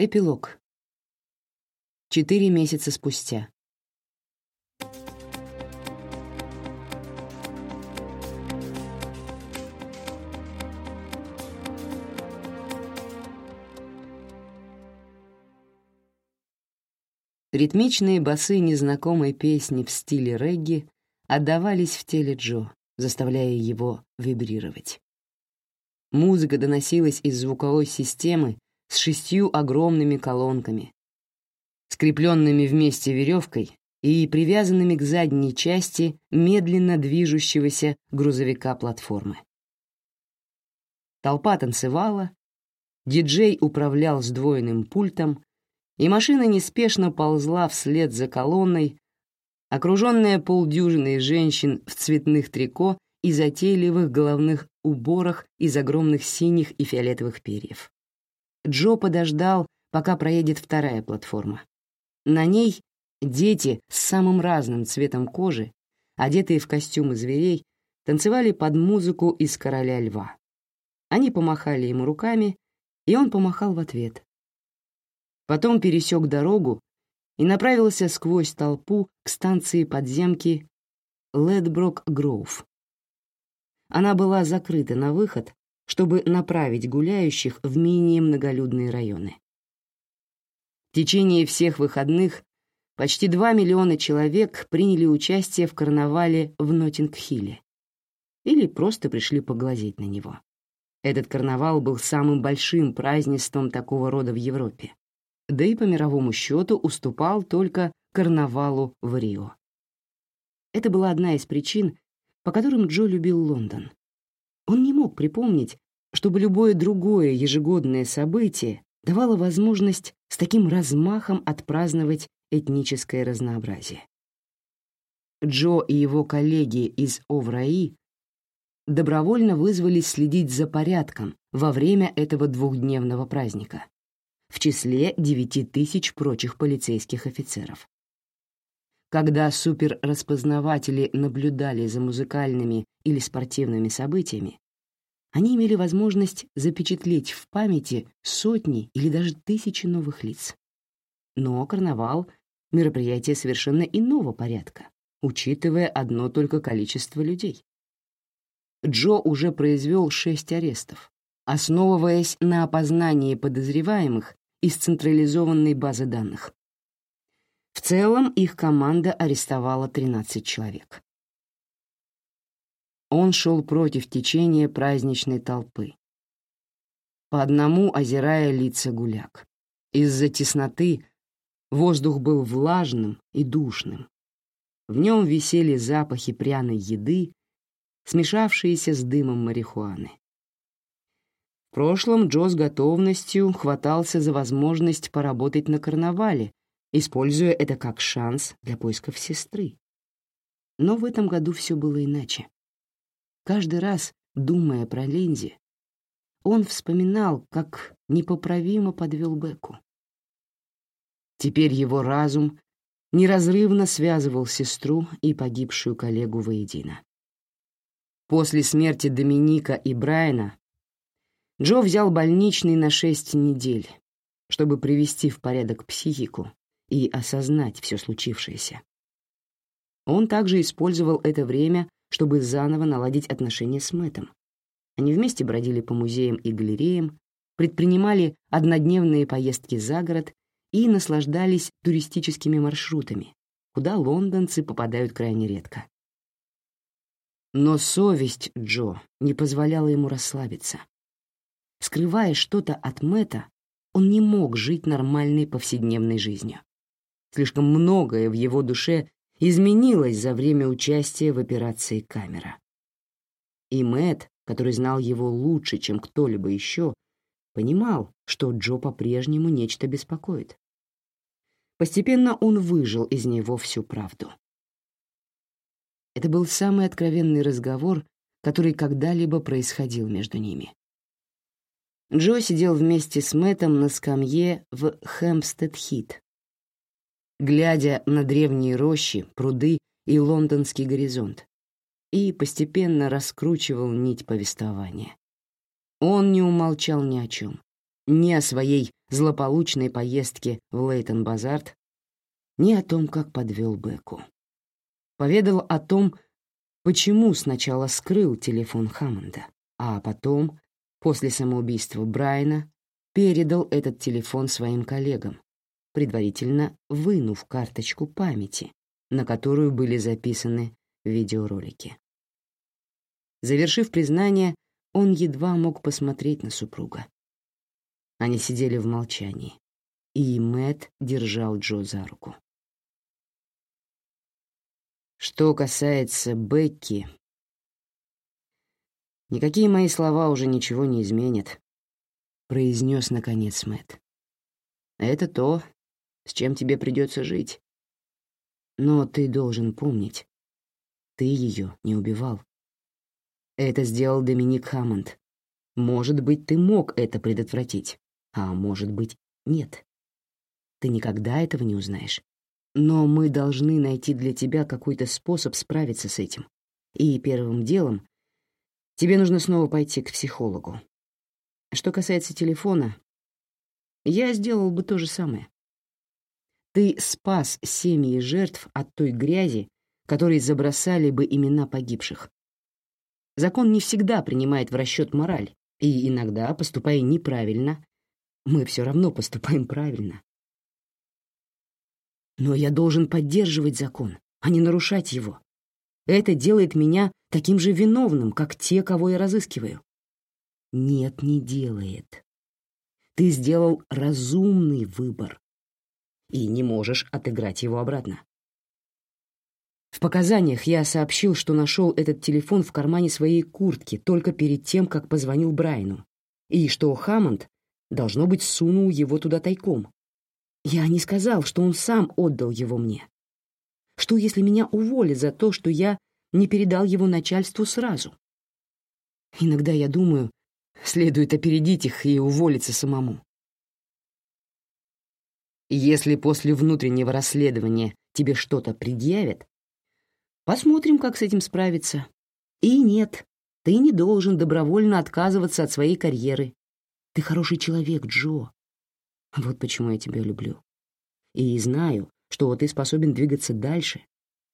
Эпилог. Четыре месяца спустя. Ритмичные басы незнакомой песни в стиле регги отдавались в теле Джо, заставляя его вибрировать. Музыка доносилась из звуковой системы с шестью огромными колонками, скрепленными вместе веревкой и привязанными к задней части медленно движущегося грузовика платформы. Толпа танцевала, диджей управлял сдвоенным пультом, и машина неспешно ползла вслед за колонной, окруженная полдюжиной женщин в цветных трико и затейливых головных уборах из огромных синих и фиолетовых перьев. Джо подождал, пока проедет вторая платформа. На ней дети с самым разным цветом кожи, одетые в костюмы зверей, танцевали под музыку из «Короля льва». Они помахали ему руками, и он помахал в ответ. Потом пересек дорогу и направился сквозь толпу к станции подземки Ледброк-Гроув. Она была закрыта на выход, чтобы направить гуляющих в менее многолюдные районы. В течение всех выходных почти 2 миллиона человек приняли участие в карнавале в Ноттинг-Хилле или просто пришли поглазеть на него. Этот карнавал был самым большим празднеством такого рода в Европе, да и по мировому счету уступал только карнавалу в Рио. Это была одна из причин, по которым Джо любил Лондон. Он не мог припомнить, чтобы любое другое ежегодное событие давало возможность с таким размахом отпраздновать этническое разнообразие. Джо и его коллеги из Овраи добровольно вызвались следить за порядком во время этого двухдневного праздника, в числе девяти тысяч прочих полицейских офицеров. Когда суперраспознаватели наблюдали за музыкальными или спортивными событиями, они имели возможность запечатлеть в памяти сотни или даже тысячи новых лиц. Но карнавал — мероприятие совершенно иного порядка, учитывая одно только количество людей. Джо уже произвел шесть арестов, основываясь на опознании подозреваемых из централизованной базы данных. В целом их команда арестовала 13 человек. Он шел против течения праздничной толпы, по одному озирая лица гуляк. Из-за тесноты воздух был влажным и душным. В нем висели запахи пряной еды, смешавшиеся с дымом марихуаны. В прошлом Джо с готовностью хватался за возможность поработать на карнавале используя это как шанс для поисков сестры. Но в этом году все было иначе. Каждый раз, думая про Линзи, он вспоминал, как непоправимо подвел Беку. Теперь его разум неразрывно связывал сестру и погибшую коллегу воедино. После смерти Доминика и Брайана Джо взял больничный на шесть недель, чтобы привести в порядок психику и осознать все случившееся. Он также использовал это время, чтобы заново наладить отношения с Мэттом. Они вместе бродили по музеям и галереям, предпринимали однодневные поездки за город и наслаждались туристическими маршрутами, куда лондонцы попадают крайне редко. Но совесть Джо не позволяла ему расслабиться. Скрывая что-то от Мэтта, он не мог жить нормальной повседневной жизнью. Слишком многое в его душе изменилось за время участия в операции «Камера». И Мэтт, который знал его лучше, чем кто-либо еще, понимал, что Джо по-прежнему нечто беспокоит. Постепенно он выжил из него всю правду. Это был самый откровенный разговор, который когда-либо происходил между ними. Джо сидел вместе с Мэттом на скамье в Хэмпстед-Хит, глядя на древние рощи, пруды и лондонский горизонт, и постепенно раскручивал нить повествования. Он не умолчал ни о чем, ни о своей злополучной поездке в Лейтон-Базарт, ни о том, как подвел Беку. Поведал о том, почему сначала скрыл телефон Хаммонда, а потом, после самоубийства Брайана, передал этот телефон своим коллегам, предварительно вынув карточку памяти, на которую были записаны видеоролики. Завершив признание, он едва мог посмотреть на супруга. Они сидели в молчании, и Мэт держал Джо за руку. Что касается Бекки, никакие мои слова уже ничего не изменят, произнес наконец Мэт. Это то, с чем тебе придется жить. Но ты должен помнить, ты ее не убивал. Это сделал Доминик Хаммонд. Может быть, ты мог это предотвратить, а может быть, нет. Ты никогда этого не узнаешь. Но мы должны найти для тебя какой-то способ справиться с этим. И первым делом тебе нужно снова пойти к психологу. Что касается телефона, я сделал бы то же самое. Ты спас семьи жертв от той грязи, которой забросали бы имена погибших. Закон не всегда принимает в расчет мораль, и иногда, поступая неправильно, мы все равно поступаем правильно. Но я должен поддерживать закон, а не нарушать его. Это делает меня таким же виновным, как те, кого я разыскиваю. Нет, не делает. Ты сделал разумный выбор и не можешь отыграть его обратно. В показаниях я сообщил, что нашел этот телефон в кармане своей куртки только перед тем, как позвонил Брайну, и что Хаммонд, должно быть, сунул его туда тайком. Я не сказал, что он сам отдал его мне. Что, если меня уволят за то, что я не передал его начальству сразу? Иногда я думаю, следует опередить их и уволиться самому. Если после внутреннего расследования тебе что-то предъявят, Посмотрим, как с этим справиться. И нет, ты не должен добровольно отказываться от своей карьеры. Ты хороший человек, Джо. Вот почему я тебя люблю. И знаю, что ты способен двигаться дальше,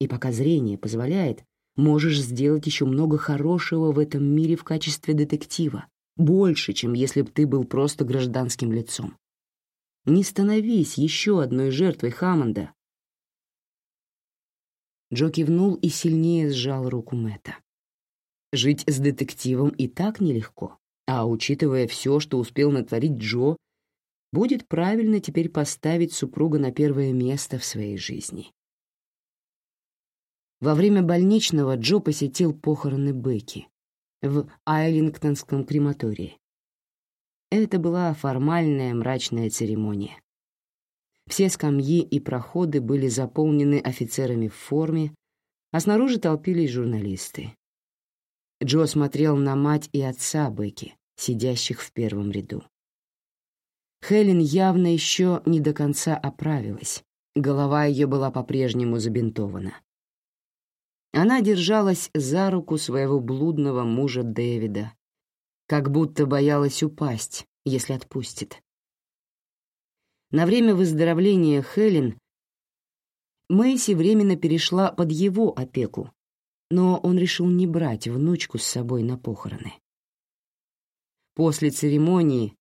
и пока зрение позволяет, можешь сделать еще много хорошего в этом мире в качестве детектива, больше, чем если бы ты был просто гражданским лицом. Не становись еще одной жертвой Хаммонда, Джо кивнул и сильнее сжал руку Мэтта. Жить с детективом и так нелегко, а учитывая все, что успел натворить Джо, будет правильно теперь поставить супруга на первое место в своей жизни. Во время больничного Джо посетил похороны Бекки в Айлингтонском крематории. Это была формальная мрачная церемония. Все скамьи и проходы были заполнены офицерами в форме, а снаружи толпились журналисты. Джо смотрел на мать и отца Бекки, сидящих в первом ряду. Хелен явно еще не до конца оправилась, голова ее была по-прежнему забинтована. Она держалась за руку своего блудного мужа Дэвида, как будто боялась упасть, если отпустит. На время выздоровления Хелен Мэйси временно перешла под его опеку, но он решил не брать внучку с собой на похороны. После церемонии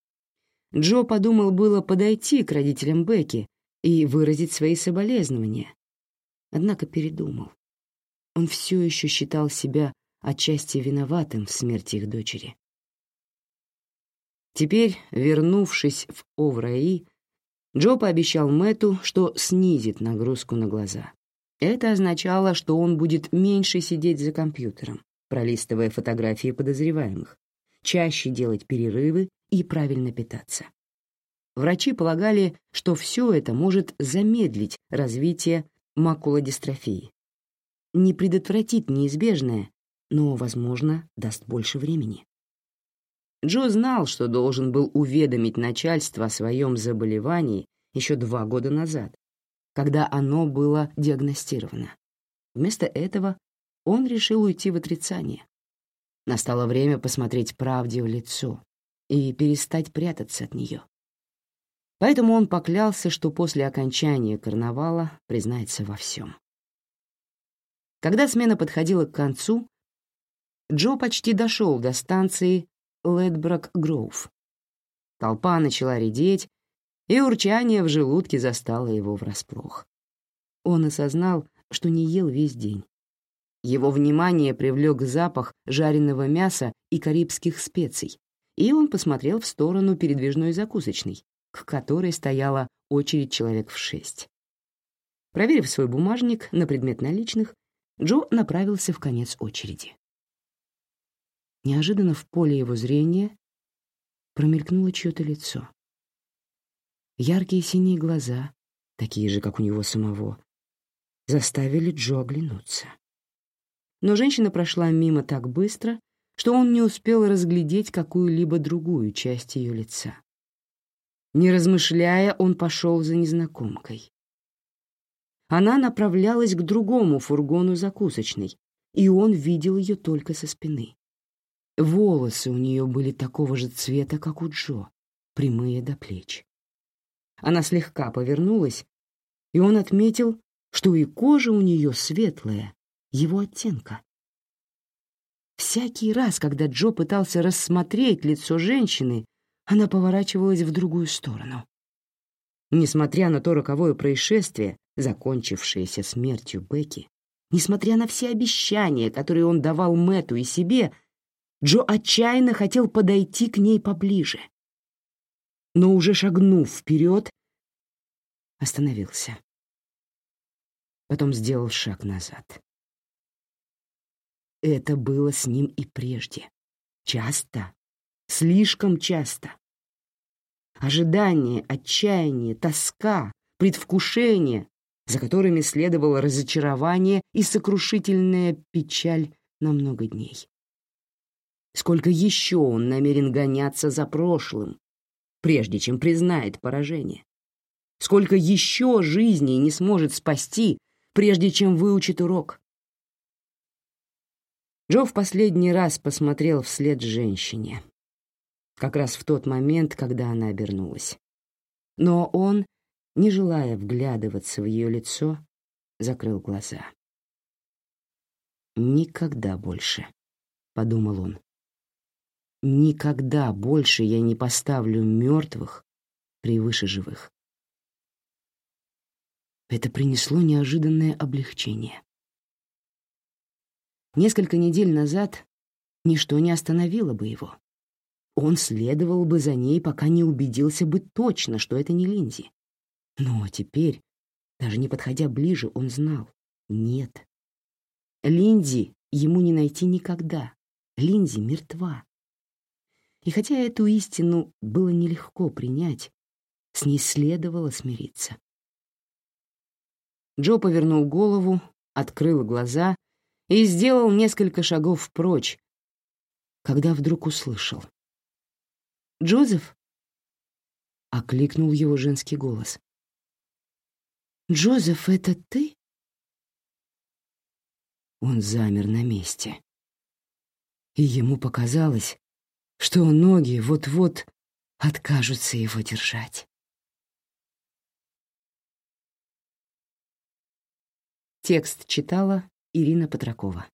Джо подумал было подойти к родителям Бекки и выразить свои соболезнования, однако передумал. Он все еще считал себя отчасти виноватым в смерти их дочери. Теперь, вернувшись в Овраи, Джо пообещал Мэту, что снизит нагрузку на глаза. Это означало, что он будет меньше сидеть за компьютером, пролистывая фотографии подозреваемых, чаще делать перерывы и правильно питаться. Врачи полагали, что все это может замедлить развитие макулодистрофии. Не предотвратит неизбежное, но, возможно, даст больше времени. Джо знал, что должен был уведомить начальство о своем заболевании еще два года назад, когда оно было диагностировано. Вместо этого он решил уйти в отрицание. Настало время посмотреть правде в лицо и перестать прятаться от нее. Поэтому он поклялся, что после окончания карнавала признается во всем. Когда смена подходила к концу, Джо почти дошел до станции Ледброк-Гроув. Толпа начала редеть, и урчание в желудке застало его врасплох. Он осознал, что не ел весь день. Его внимание привлек запах жареного мяса и карибских специй, и он посмотрел в сторону передвижной закусочной, к которой стояла очередь человек в шесть. Проверив свой бумажник на предмет наличных, Джо направился в конец очереди. Неожиданно в поле его зрения промелькнуло чье-то лицо. Яркие синие глаза, такие же, как у него самого, заставили Джо оглянуться. Но женщина прошла мимо так быстро, что он не успел разглядеть какую-либо другую часть ее лица. Не размышляя, он пошел за незнакомкой. Она направлялась к другому фургону закусочной, и он видел ее только со спины. Волосы у нее были такого же цвета, как у Джо, прямые до плеч. Она слегка повернулась, и он отметил, что и кожа у нее светлая, его оттенка. Всякий раз, когда Джо пытался рассмотреть лицо женщины, она поворачивалась в другую сторону. Несмотря на то роковое происшествие, закончившееся смертью Бекки, несмотря на все обещания, которые он давал Мэту и себе, Джо отчаянно хотел подойти к ней поближе. Но уже шагнув вперед, остановился. Потом сделал шаг назад. Это было с ним и прежде. Часто, слишком часто. Ожидание, отчаяние, тоска, предвкушение, за которыми следовало разочарование и сокрушительная печаль на много дней. Сколько еще он намерен гоняться за прошлым, прежде чем признает поражение? Сколько еще жизней не сможет спасти, прежде чем выучит урок? Джо в последний раз посмотрел вслед женщине, как раз в тот момент, когда она обернулась. Но он, не желая вглядываться в ее лицо, закрыл глаза. «Никогда больше», — подумал он. Никогда больше я не поставлю мертвых превыше живых. Это принесло неожиданное облегчение. Несколько недель назад ничто не остановило бы его. Он следовал бы за ней, пока не убедился бы точно, что это не Линзи. Но теперь, даже не подходя ближе, он знал — нет. Линзи ему не найти никогда. Линзи мертва. И хотя эту истину было нелегко принять, с ней следовало смириться. Джо повернул голову, открыл глаза и сделал несколько шагов прочь, когда вдруг услышал. «Джозеф?» — окликнул его женский голос. «Джозеф, это ты?» Он замер на месте. И ему показалось, что ноги вот-вот откажутся его держать. Текст читала Ирина Петракова.